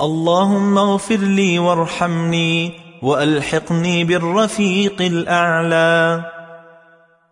اللهم اغفر لي وارحمني وألحقني بالرفيق الأعلى.